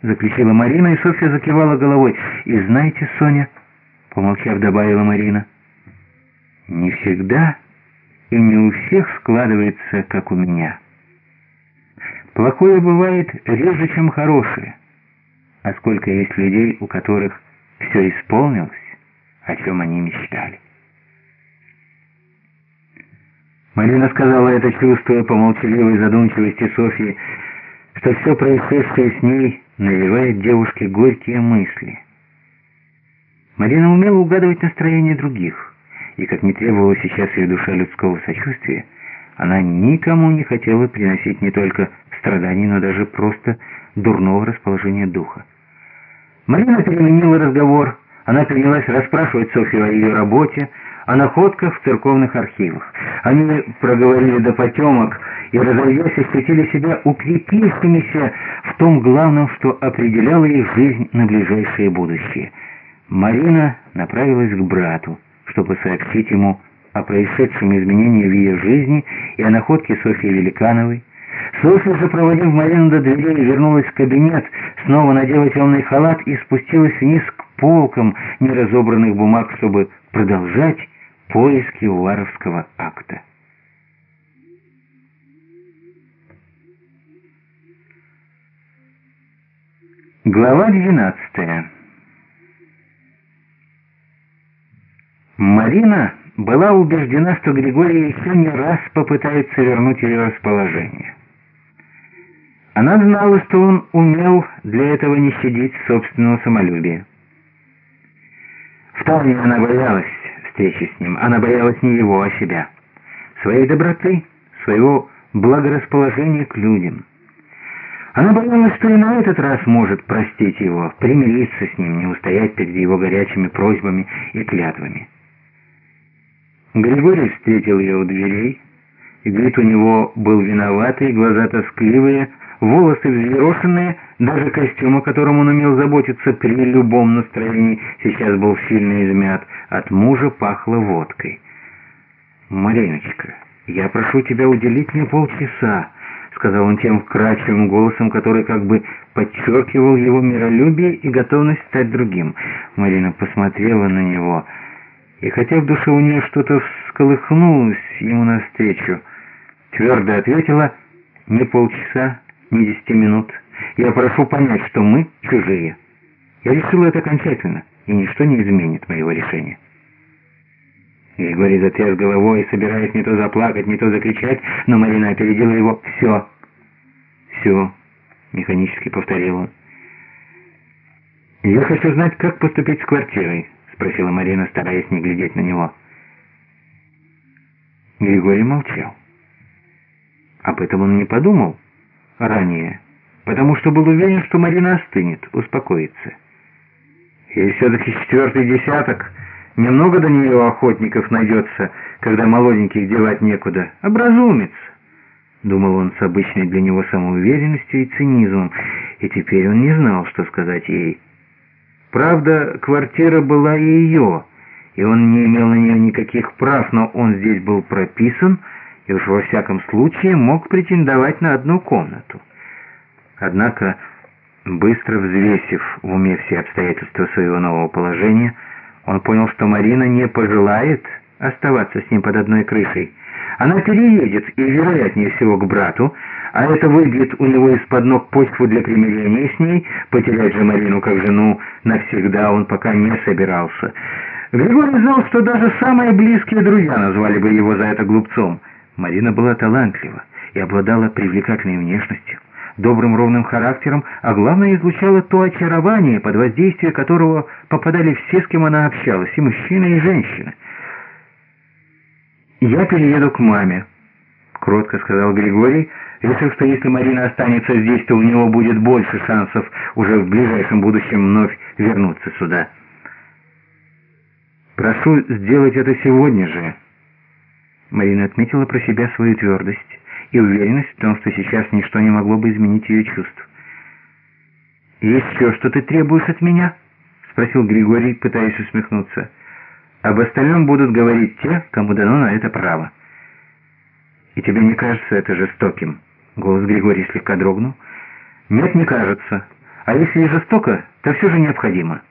— заключила Марина, и Софья закивала головой. «И знаете, Соня...» — помолчав, добавила Марина. «Не всегда и не у всех складывается, как у меня. Плохое бывает реже, чем хорошее. А сколько есть людей, у которых все исполнилось, о чем они мечтали». Марина сказала это, чувствуя по молчаливой задумчивости Софьи, что все происшедшее с ней навевает девушке горькие мысли. Марина умела угадывать настроение других, и, как не требовала сейчас ее душа людского сочувствия, она никому не хотела приносить не только страданий, но даже просто дурного расположения духа. Марина переменила разговор, она принялась расспрашивать Софью о ее работе, о находках в церковных архивах. Они проговорили до потемок и, разойдясь, ощутили себя укрепившимися в том главном, что определяло их жизнь на ближайшее будущее. Марина направилась к брату, чтобы сообщить ему о происшедшем изменении в ее жизни и о находке Софьи Великановой. Софья, запроводив Марину до дверей, вернулась в кабинет, снова надела темный халат и спустилась вниз к полкам неразобранных бумаг, чтобы продолжать поиски Уваровского акта. Глава 12 Марина была убеждена, что Григорий еще не раз попытается вернуть ее расположение. Она знала, что он умел для этого не щадить собственного самолюбия. Втайне она боялась встречи с ним. Она боялась не его, а себя. Своей доброты, своего благорасположения к людям. Она боялась, что и на этот раз может простить его, примириться с ним, не устоять перед его горячими просьбами и клятвами. Григорий встретил ее у дверей, и вид у него был виноватый, глаза тоскливые, волосы взъерошенные, даже костюм, о котором он умел заботиться при любом настроении, сейчас был сильно измят, от мужа пахло водкой. «Мариночка, я прошу тебя уделить мне полчаса», — сказал он тем вкрадчивым голосом, который как бы подчеркивал его миролюбие и готовность стать другим. Марина посмотрела на него, и хотя в душе у нее что-то всколыхнулось ему навстречу, твердо ответила «не полчаса, не десяти минут. Я прошу понять, что мы чужие. Я решила это окончательно, и ничто не изменит моего решения». Григорий затряс головой, собираясь не то заплакать, не то закричать, но Марина опередила его. «Все, все», — механически повторил он. «Я хочу знать, как поступить с квартирой», — спросила Марина, стараясь не глядеть на него. Григорий молчал. Об этом он не подумал ранее, потому что был уверен, что Марина остынет, успокоится. И все-таки четвертый десяток, немного до нее охотников найдется, когда молоденьких девать некуда, образумится. Думал он с обычной для него самоуверенностью и цинизмом, и теперь он не знал, что сказать ей. Правда, квартира была и ее, и он не имел на нее никаких прав, но он здесь был прописан, и уж во всяком случае мог претендовать на одну комнату. Однако, быстро взвесив в уме все обстоятельства своего нового положения, он понял, что Марина не пожелает оставаться с ним под одной крышей. Она переедет, и, вероятнее всего, к брату, а это выбьет у него из-под ног почву для примирения с ней, потерять же Марину как жену навсегда он пока не собирался. Григорий знал, что даже самые близкие друзья назвали бы его за это глупцом. Марина была талантлива и обладала привлекательной внешностью, добрым ровным характером, а главное излучала то очарование, под воздействие которого попадали все, с кем она общалась, и мужчины, и женщины. «Я перееду к маме», — кротко сказал Григорий, решив, что если Марина останется здесь, то у него будет больше шансов уже в ближайшем будущем вновь вернуться сюда. «Прошу сделать это сегодня же», Марина отметила про себя свою твердость и уверенность в том, что сейчас ничто не могло бы изменить ее чувств. «Еще что ты требуешь от меня?» — спросил Григорий, пытаясь усмехнуться. «Об остальном будут говорить те, кому дано на это право». «И тебе не кажется это жестоким?» Голос Григория слегка дрогнул. «Нет, не кажется. А если и жестоко, то все же необходимо.